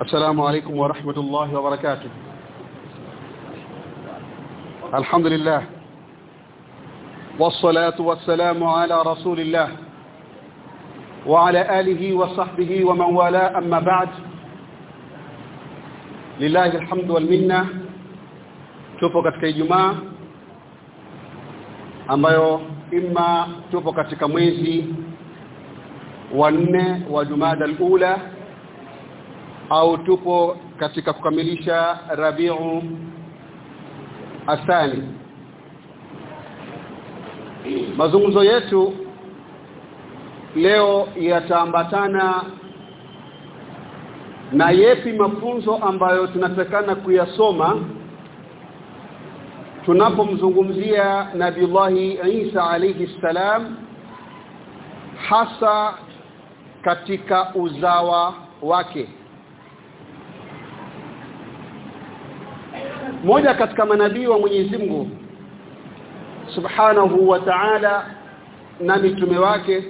السلام عليكم ورحمة الله وبركاته. الحمد لله. والصلاة والسلام على رسول الله وعلى آله وصحبه ومن والاه. أما بعد لله الحمد والمنة. Tupo katika Ijumaa ambayo imma tupo katika mwezi wa nne wa Jumada al-Ula au tupo katika kukamilisha Rabiu Athani. Mazungumzo yetu leo yataambatana na yepi mafunzo ambayo tunatakana kuyasoma tunapomzungumzia Nabiullahi Isa alayhi salam hasa katika uzawa wake moja katika manabii wa Mwenyezi Mungu Subhanahu wa Ta'ala na mitume wake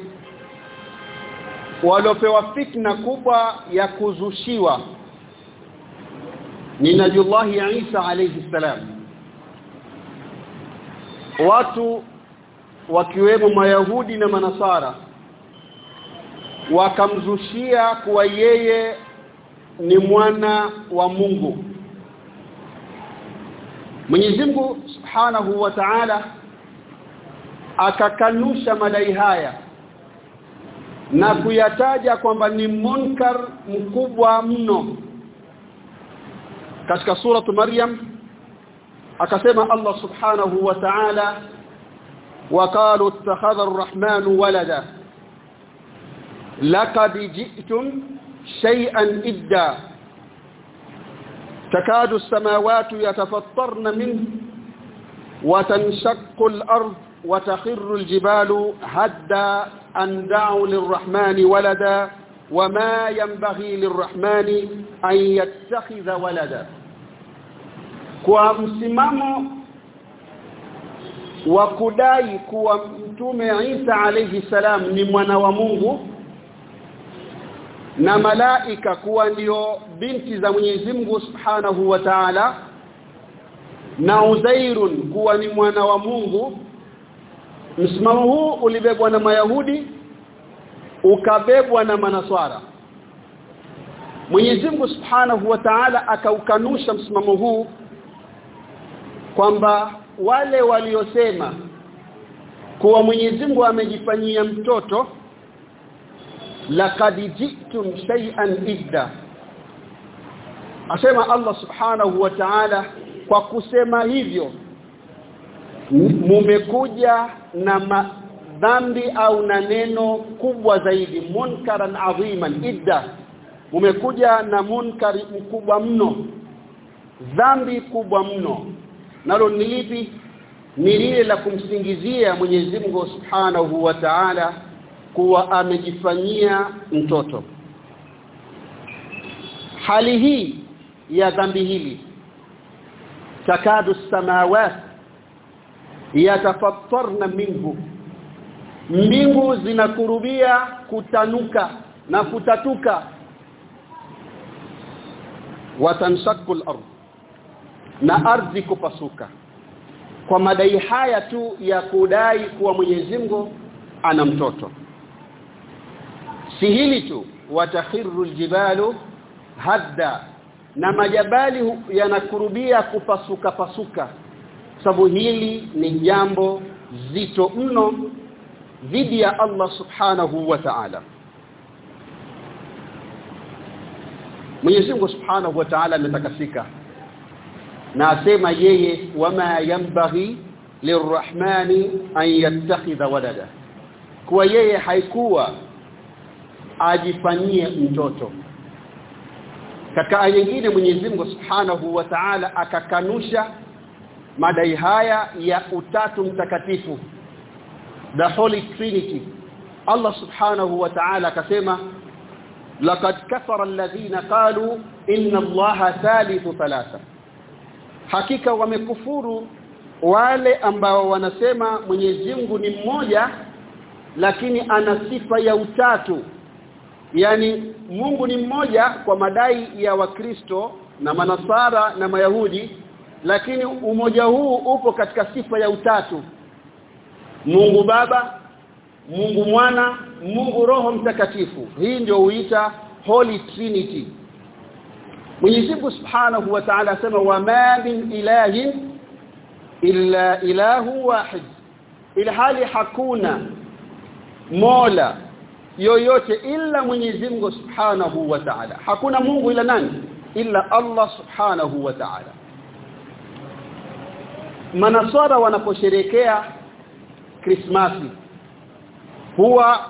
waliopewa fitna kubwa ya kuzushiwa. Ni Nabiullahi Isa alayhi salam. Watu wakiwemo mayahudi na manasara wakamzushia kuwa yeye ni mwana wa Mungu Mwenyezi Mungu Subhanahu wa Ta'ala akakanusha madai haya na kuyataja kwamba ni munkar mkubwa mno katika sura Maryam akasema Allah Subhanahu wa Ta'ala وقالوا اتخذ الرحمن ولدا لقد جئتم شيئا إدا تكاد السماوات يتفطرن منه وتنشق الأرض وتخر الجبال هدا أن دعوا للرحمن ولدا وما ينبغي للرحمن أن يتخذ ولدا. kwa msimamo wa kudai kuwa mtume Isa alayhi na malaika kuwa ndio binti za Mwenyezi Mungu Subhanahu wa Ta'ala. Na Uzairun kuwa ni mwana wa Mungu. Msimamo huu ulibebwa na Mayahudi ukabebwa na Manaswara. Mwenyezi Mungu Subhanahu wa Ta'ala akaukanusha msimamo huu kwamba wale waliosema kuwa Mwenyezi Mungu amejifanyia mtoto laqad ji'tum shay'an idda asema Allah subhanahu wa ta'ala kwa kusema hivyo. Mumekuja na dhambi au na neno kubwa zaidi munkaran adhiman idda. Mumekuja na munkari mkubwa mno dhambi kubwa mno. Nalo ni lipi? Ni lile la kumsingizia Mwenyezi Mungu Subhanahu wa Ta'ala kuwa amejifanyia mtoto. Hali hii ya dhambi hili takadu samawat yatafattarna minhu. Mbingu zinakurubia kutanuka na kutatuka. Watanshaku al-ard na ardhi kupasuka. Kwa madai haya tu ya kudai kuwa Mwenyezi Mungu ana mtoto si hili tu watakhiru aljibalu hadda na majabali yanakurubia kupasuka pasuka. Sababu hili ni jambo zito mno dhidi ya Allah subhanahu wa ta'ala. Mwenyezi Mungu subhanahu wa ta'ala ametakasika na asema yeye wama yambaghi lirrahmani an yattakhidha walada. Kwa yeye haikuwa ajifanyie mtoto. Katika aya nyingine Mwenyezi Mungu Subhanahu wa Ta'ala akakanusha madai haya ya utatu mtakatifu the holy trinity. Allah Subhanahu wa Ta'ala akasema laqad kafara alladhina qalu inna Allaha thalithu thalatha. Hakika wamekufuru wale ambao wanasema Mwenyezi Mungu ni mmoja lakini ana sifa ya utatu yani Mungu ni mmoja kwa madai ya Wakristo na Manasara na Mayahudi lakini umoja huu upo katika sifa ya utatu. Mungu Baba Mungu Mwana Mungu Roho Mtakatifu. Hii ndio huita Holy Trinity. Mwenyezi Mungu Subhanahu wa Ta'ala asema wa ma min ilahin illa ilahu wahid. Ilhali hakuna mola yoyote ila Mwenyezi Mungu Subhanahu wa Ta'ala. Hakuna Mungu ila nani? Ila Allah Subhanahu wa Ta'ala. Manaswara wanaposherekea Krismasi huwa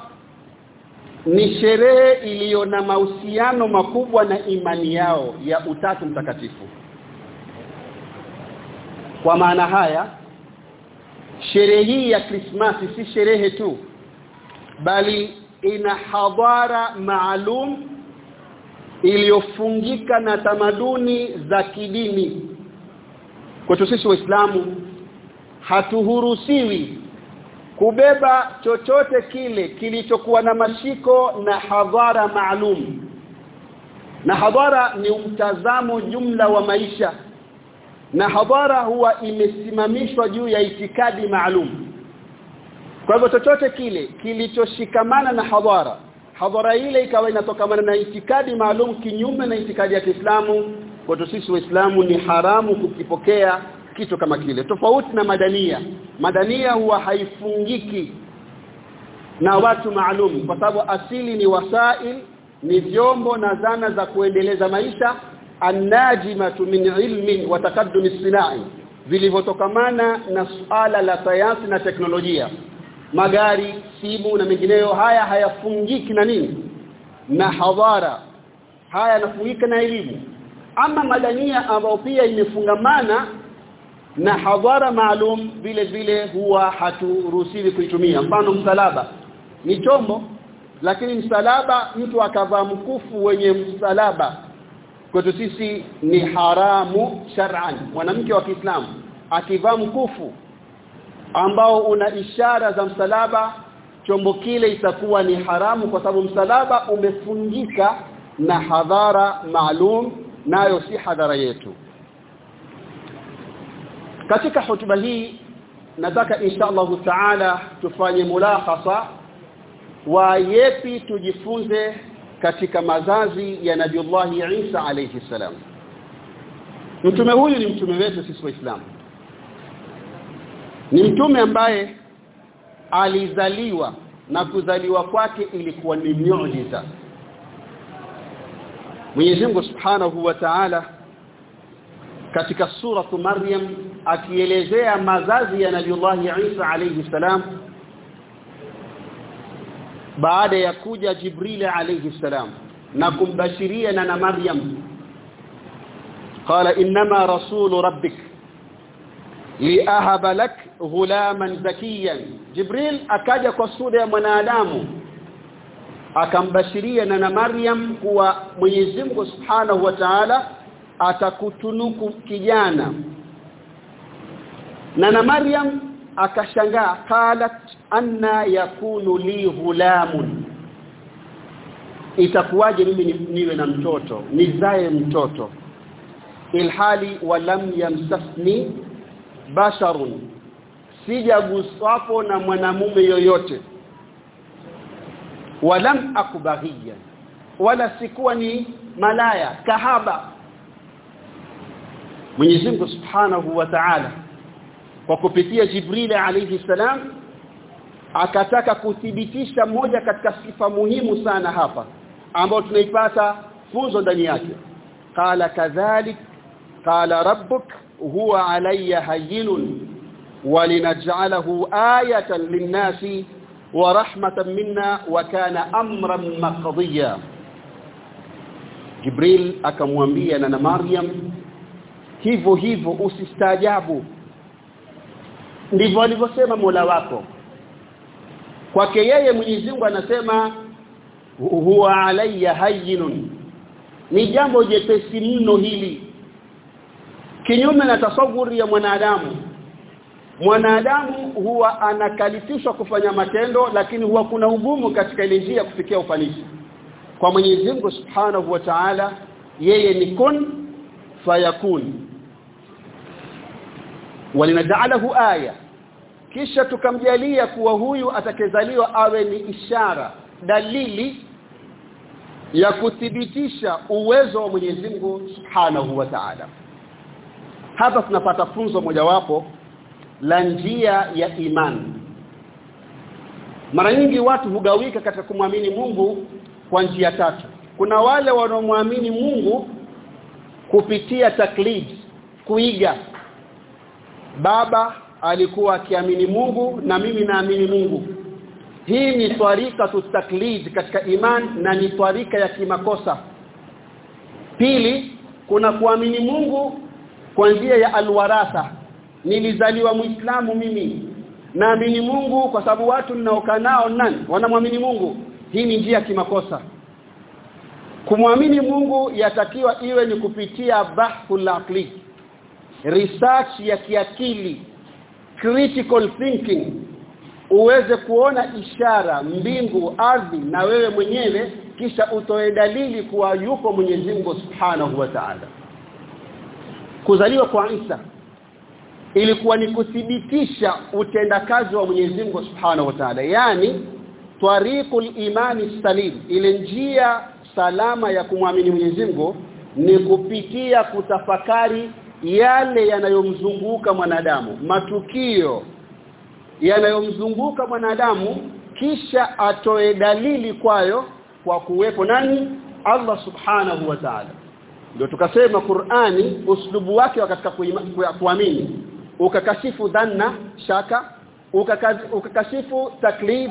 ni sherehe iliyo na mahusiano makubwa na imani yao ya utatu mtakatifu. Kwa maana haya sherehe hii ya Krismasi si sherehe tu bali ina hadhara maalum iliyofungika na tamaduni za kidini. Kwetu sisi waislamu hatuhurusiwi kubeba chochote kile kilichokuwa na mashiko na hadhara maalum. Na hadhara ni mtazamo jumla wa maisha. Na hadhara huwa imesimamishwa juu ya itikadi maalum kwa hivyo chochote kile kilichoshikamana na hadhara hadhara ile ikawa inatokamana na itikadi maalum kinyume na itikadi ya Kiislamu kwetu sisi waislamu ni haramu kukipokea kitu kama kile. Tofauti na madania. Madania huwa haifungiki na watu maalum kwa sababu asili ni wasail ni vyombo na zana za kuendeleza maisha. Annajimatu min ilmi wa taqaddum sinai vilivyotokamana na suala la sayansi na teknolojia magari simu na mengineyo haya hayafungiki na nini? Na hadhara. Haya yanafungika na elimu. Ama madania ambayo pia imefungamana na hadhara maalum vile vile huwa haturuhusiwi kuitumia. Mfano msalaba. Ni chombo lakini msalaba mtu akavaa mkufu wenye msalaba. Kwetu sisi ni haramu shar'an. Mwanamke wa Kiislamu akivaa mkufu ambao una ishara za msalaba chombo kile itakuwa ni haramu kwa sababu msalaba umefungika na hadhara maalum nayo si hadhara yetu. Katika hotuba hii nataka insha allahu taala tufanye mulahasa wa yepi tujifunze katika mazazi ya Nabii Allah Isa alayhi salam. Mtume huyu ni mtume wetu sisi waislamu ni mtume ambaye alizaliwa na kuzaliwa kwake ilikuwa ni miujiza Mwenyezi Mungu Subhanahu wa Ta'ala katika sura Maryam akielezea mazazi ya Nabiullah Isa alayhi salam baada ya kuja Jibril alayhi salam na kumbashiria na Maryam. Qala انما rasulu rabbik liahaba lak ghulaman zakiyan. Jibril akaja kwa sura ya mwanadamu akambashiria na Maryam kuwa Mwenyezi Mungu Subhanahu wa Ta'ala atakutunuku kijana. Na na Maryam akashangaa qalat anna yakunu li ghulamun. Itakuwaje mimi niwe na mtoto nizae mtoto? Ilhali walam yamsasni basharun sijaguswapo na mwanamume yoyote. Walam akubaghiya wala sikuwa ni malaya kahaba. Mwenyezi Mungu Subhanahu wa Ta'ala kwa kupitia Jibril alayhi salam akataka kuthibitisha moja katika sifa muhimu sana hapa ambayo tunaipata funzo ndani yake. Qala kadhalik qala rabbuk huwa alayya hayyinun walinaj'alahu ayatan linnasi wa rahmatan minna wa kana amran maqdiya Jibril akamwambia na Maryam hivyo hivyo usistaajabu. Ndivyo alivyosema Mola wako. Kwake yeye Mwenyezi Mungu anasema huwa alayya hayyinun. Ni jambo jepesi mno hili. Kinyume na tasawuri ya mwanadamu mwanadamu huwa anakalifishwa kufanya matendo lakini huwa kuna ugumu katika ile njia kufikia ufanisi. Kwa Mwenyezi Mungu Subhanahu wa Ta'ala yeye ni kun fayakun. Walinaj'alahu aya. Kisha tukamjalia kuwa huyu atakezaliwa awe ni ishara dalili ya kuthibitisha uwezo wa Mwenyezi Mungu Subhanahu wa Ta'ala. Hapa tunapata funzo mojawapo la njia ya imani mara nyingi watu hugawika katika kumwamini Mungu kwa njia tatu. Kuna wale wanaomwamini Mungu kupitia taklid kuiga. Baba alikuwa akiamini Mungu na mimi naamini Mungu. Hii ni twarika taklid katika iman na ni twarika ya kimakosa. Pili kuna kuamini Mungu kwa njia ya alwaratha nilizaliwa muislamu mimi. Naamini Mungu kwa sababu watu ninaokaa nao nani? Wanamwamini Mungu. Hii ni njia kimakosa. Kumwamini Mungu yatakiwa iwe ni kupitia bahthul aqli research ya kiakili critical thinking. Uweze kuona ishara mbingu ardhi na wewe mwenyewe kisha utoe dalili kuwa yupo Mwenyezi Mungu Subhanahu wa Ta'ala. Kuzaliwa kwa Isa ilikuwa ni kuthibitisha utendakazi wa Mwenyezi Mungu Subhanahu wa Ta'ala. Yani tariqul imani salim. Ile njia salama ya kumwamini Mwenyezi Mungu ni kupitia kutafakari yale yanayomzunguka mwanadamu matukio yanayomzunguka mwanadamu kisha atoe dalili kwayo kwa kuwepo nani? Allah subhanahu wa ta'ala. Ndio tukasema Qur'ani uslubu wake katika kuamini ukakashifu dhanna shaka ukakashifu taklid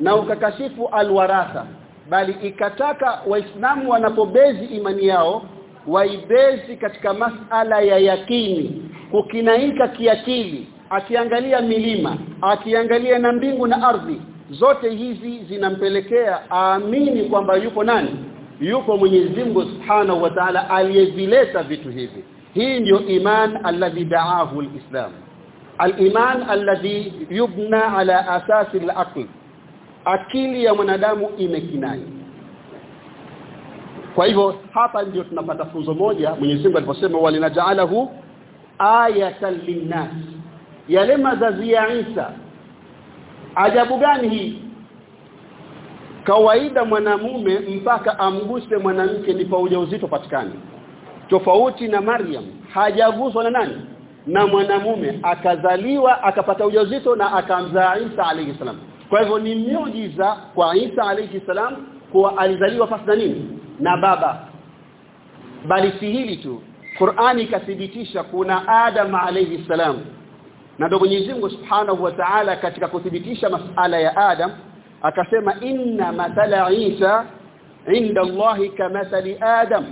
na ukakashifu alwaratha. Bali ikataka waislamu wanapobezi imani yao waibezi katika masala ya yakini. Kukinaika kiakili akiangalia milima akiangalia na mbingu na ardhi zote hizi zinampelekea aamini kwamba yupo nani? Yupo Mwenyezi Mungu Subhanahu wa Ta'ala aliyezileta vitu hivi hii ndio iman alladhi da'ahu alislam. Aliman alladhi yubna ala asasi alaql. Akili ya mwanadamu imekinai. Kwa hivyo hapa ndio tunapata funzo moja Mwenyezi Mungu aliposema walinaja'alahu ayatan linnas. Yale mazazi ya Isa. Ajabu gani hii? Kawaida mwanamume mpaka amguse mwanamke ndipo ujauzito patikane tofauti na Maryam hajaguswa na nani? Na mwanamume akazaliwa akapata ujauzito na akamzaa Isa alayhi salam. Kwa hivyo ni miujiza kwa Isa alayhi salam kuwa alizaliwa pasi na nini? Na baba. Bali si hili tu. Qur'ani ikathibitisha kuna Adam alayhi salam. Na ndio Mwenyezi Mungu Subhanahu wa Ta'ala katika kuthibitisha masala ya Adam akasema inna mathala Isa inda Allahi kamathali Adam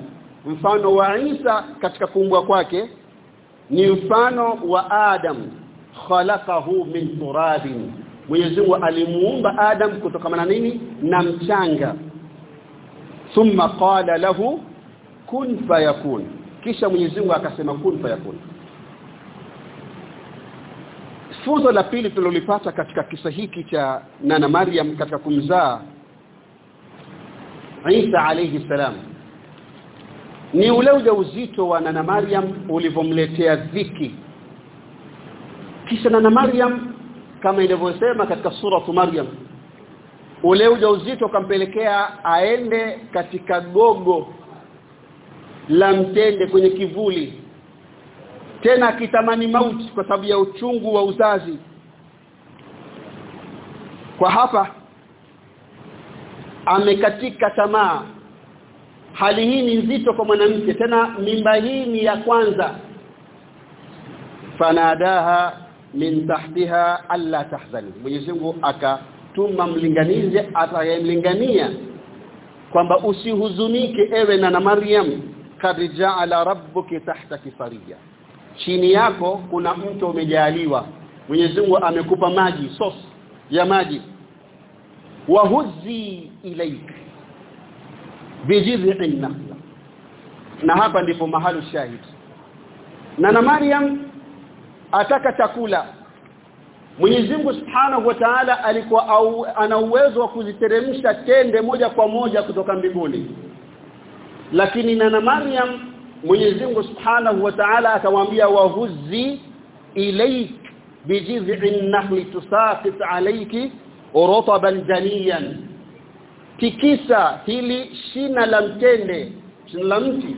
mfano wa Isa katika kuumbwa kwake ni mfano wa Adam. Khalaqahu min turabin. Mwenyezi Mungu alimuumba Adam kutokana na nini? Na mchanga. Thumma qala lahu kun fayakun. Kisha Mwenyezi Mungu akasema kun fayakun. Funzo la pili tulilopata katika kisa hiki cha nana Maryam katika kumzaa Isa alayhi salam ni ule ujauzito wa nana Maryam ulivomletea dhiki. Kisha nana Maryam kama ilivyosema katika sura Maryam ule ujauzito kampelekea aende katika gogo la mtende kwenye kivuli. Tena akitamani mauti kwa sababu ya uchungu wa uzazi. Kwa hapa amekatika tamaa hali hii ni nzito kwa mwanamke tena mimba hii ni ya kwanza. Fanadaha min tahtiha alla tahzani. Mwenyezi Mungu akatuma mlinganizi atayemlingania kwamba usihuzunike ewe na, na Maryam kad ja'ala rabbuki tahtaki fariya chini yako kuna mto umejaliwa. Mwenyezi Mungu amekupa maji source ya maji. Wahuzi ilaik bijidhi'in nakhla na hapa ndipo mahali shahidi na na Maryam ataka chakula. Mwenyezi Mungu Subhanahu wa Ta'ala alikuwa au, ana uwezo wa kuziteremsha tende moja kwa moja kutoka mbinguni. Lakini nana Maryam Mwenyezi Mungu Subhanahu wa Ta'ala akamwambia wahuzi ilayk bijiz'in nahli tusaqit alayki rutban janiyan tikisa hili shina la mtende shina la mti.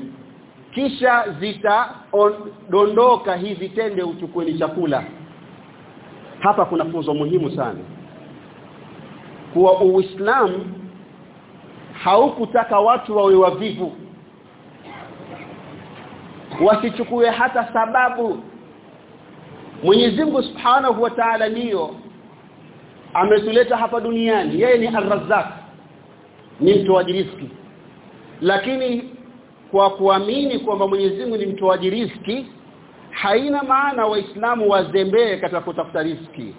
Kisha zitadondoka hivi tende uchukueni chakula. Hapa kuna funzo muhimu sana. Kuwa uislamu haukutaka watu wawe wavivu. Wasichukue hata sababu. Mwenyezi Mungu Subhanahu wa Ta'ala ndio ametuleta hapa duniani. Yeye ni Ar-Razzaq ni mtoaji riziki lakini kwa kuamini kwamba Mwenyezi Mungu ni mtoaji riziki haina maana waislamu wazembee katika kutafuta riziki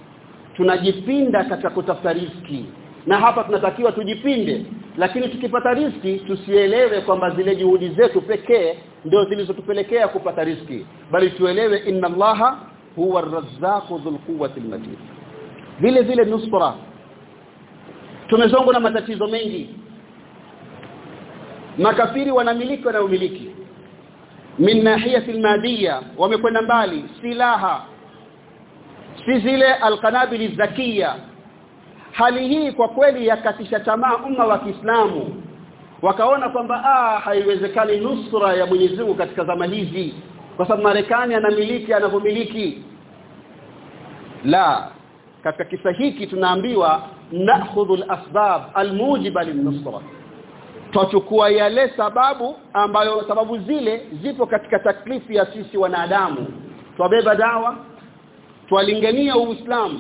tunajipinda katika kutafuta riziki na hapa tunatakiwa tujipinde. Lakini tukipata riski tusielewe kwamba zile juhudi zetu pekee ndio zilizotupelekea kupata riski. Bali tuelewe inna allaha huwa ar-razzaqu dhul quwwati matin vile vile nusra. Tumezongwa na matatizo mengi makafiri wanamiliki na umiliki. Min nahiyati almadiyya wamekwenda mbali silaha. Si zile alqanabil zakia hali hii kwa kweli yakatisha tamaa umma wa Kiislamu. Wakaona kwamba ah haiwezekani nusra ya Mwenyezi Mungu katika zama hizi. Kwa sababu Marekani anamiliki anavumiliki la katika kisa hiki tunaambiwa nakhudhu al-asbab al-mujiba lin-nusra tuchukua yale sababu ambayo sababu zile zipo katika taklifu ya sisi wanadamu. Twabeba dawa twalingania uislamu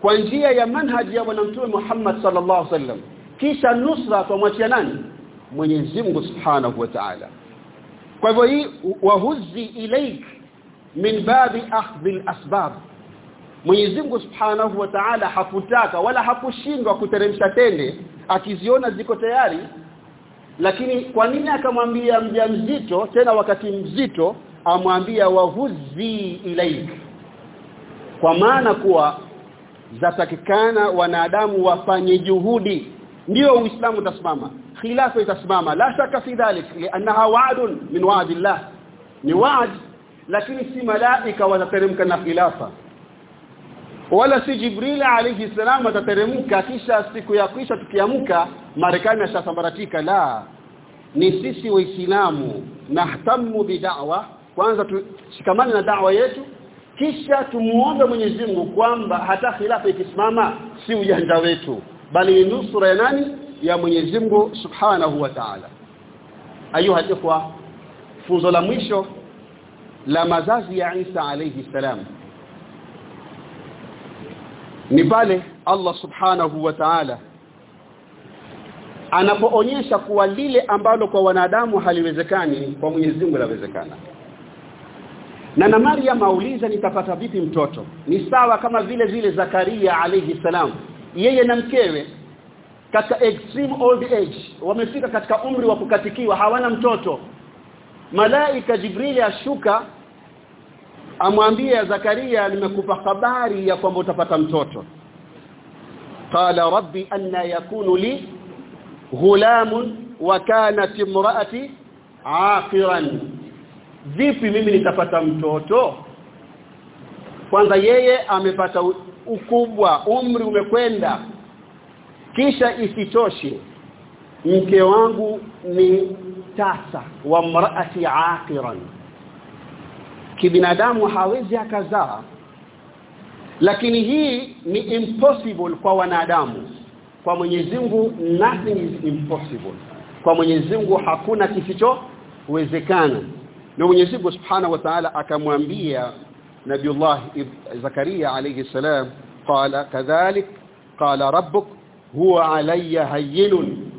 kwa njia ya manhaji ya bwana mtume Muhammad sallallahu alaihi wasallam. Kisha nusra twamwachia nani? Mwenyezi Mungu Subhanahu wa Ta'ala. Kwa hivyo hii wahuzi ilaik min babi akhdhi al-asbab. Mwenyezi Mungu Subhanahu wa Ta'ala hakutaka wala hakushindwa kuteremsha tende akiziona ziko tayari lakini kwa nini akamwambia mjamzito tena wakati mzito amwambia wahuzi ilaik? Kwa maana kuwa zatakikana wanadamu wafanye juhudi. Ndio uislamu utasimama khilafa itasimama. La shaka fi dhalik lianaha wa'dun min wa'dillah. Ni wa'd lakini si malaika watateremka na khilafa wala si jibril alayhi salam atateremka kisha siku ya kwisha tukiamka marekani ashasambaratika la. Ni sisi waislamu nahtamu bid'awa kwanza tushikamane na da'wa yetu kisha tumuombe Mwenyezi Mungu kwamba hata khilafa ikisimama si ujanja wetu bali ni nusura ya nani? Ya Mwenyezi Mungu Subhanahu wa Ta'ala. Ayuha ikhwa funzo la mwisho la mazazi ya Isa alayhi salam ni pale Allah Subhanahu wa Ta'ala anapoonyesha kuwa lile ambalo kwa wanadamu haliwezekani kwa Mwenyezi Mungu lawezekana na na Maryam auliza nitapata vipi mtoto? Ni sawa kama vile vile Zakaria alayhi salam. Yeye na mkewe katika extreme old age wamefika katika umri wa kukatikiwa hawana mtoto. Malaika jibrili ashuka amwambia Zakaria nimekupa habari ya kwamba utapata mtoto. Qala rabbi anna yakunu li ghulamun wa kanat imraati aqiran. Vipi mimi nitapata mtoto? Kwanza yeye amepata ukubwa umri umekwenda. Kisha isitoshe mke wangu ni tasa wa mraati aqiran kibinadamu hawezi akazaa. Lakini hii ni impossible kwa wanadamu. Kwa Mwenyezi Mungu nothing is impossible. Kwa Mwenyezi Mungu hakuna kisichowezekana. Na Mwenyezi Mungu Subhanahu wa Ta'ala akamwambia Nabiullah Zakaria alayhi salam qala kadhalik qala rabbuk huwa alayya hayyinun.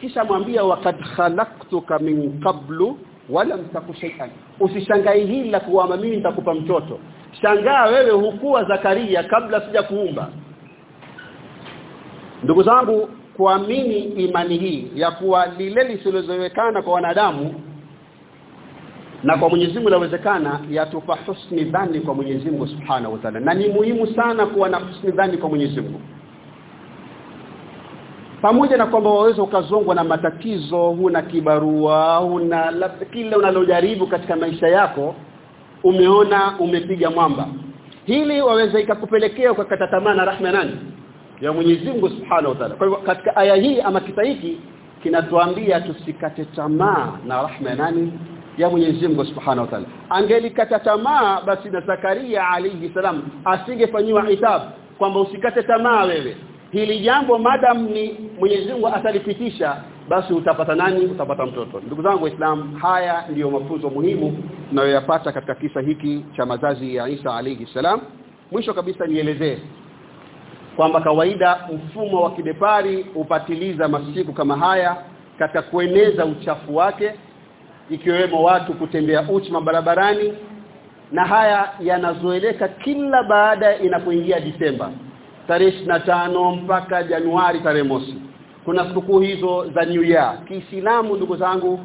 Kisha mwambia waqad khalaqtuka min qablu wala taku shay'an usishangae hili la kuwa mimi nitakupa mtoto. Shangaa wewe hukuwa Zakaria kabla sija kuumba ndugu zangu kuamini imani hii ya kuwa lile lisilozowekana kwa wanadamu na kwa Mwenyezi Mungu inawezekana yatupa husni dhani kwa Mwenyezi Mungu Subhanahu wa Ta'ala. Na ni muhimu sana kuwa na husni dhani kwa Mwenyezi Mungu pamoja na kwamba waweza ukazongwa na matatizo huna kibarua huna kile unalojaribu katika maisha yako umeona umepiga mwamba. Hili waweza ikakupelekea ukakata tamaa na rahma nani? Ya Mwenyezi Mungu Subhanahu wa Ta'ala. Kwa hivyo katika aya hii ama kisa hiki kinatuambia tusikate tamaa na rahma nani? Ya Mwenyezi Mungu Subhanahu wa Ta'ala. Angelikata tamaa basi na Zakaria alayhi salam asingefanywa itab kwamba usikate tamaa wewe hili jambo madam ni Mwenyezi Mungu atalipitisha basi utapata nani? Utapata mtoto. Ndugu zangu waislamu haya ndiyo mafunzo muhimu tunayoyapata katika kisa hiki cha mazazi ya Isa alayhi salam. Mwisho kabisa nielezee kwamba kawaida mfumo wa kidepari upatiliza masiku kama haya katika kueneza uchafu wake ikiwemo watu kutembea uchi mabarabarani na haya yanazoeleka kila baada inapoingia Disemba tarehe tano mpaka Januari tarehe mosi. Kuna sikukuu hizo za New Year. Kiislamu ndugu zangu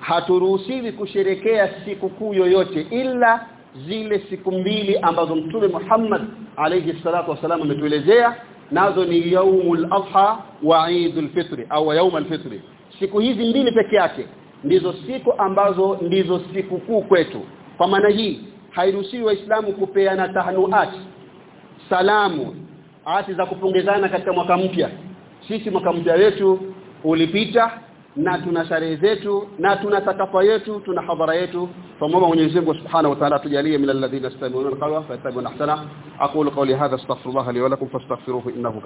haturuhusiwi kusherekea sikukuu yoyote ila zile siku mbili ambazo Mtume Muhammad alayhi salatu wasallam ametuelezea. Nazo ni yaumul adha wa Eidul Fitri au yaumul fitri. Siku hizi mbili peke yake ndizo siku ambazo ndizo sikukuu kwetu. Kwa maana hii hairuhusiwi waislamu kupeana tahnuat salamu ati za kupongezana katika mwaka mpya sisi mwaka mpya wetu ulipita na tuna sherehe zetu na tuna takafa yetu tuna hadhara yetu فمما Mwenyezi Mungu Subhanahu wa Ta'ala tujalie min alladhina yastami'una al-qawla fa yattabi'una ahsana aqulu qawli hadha astaghfirullah li wa lakum fastaghfiruhu innahu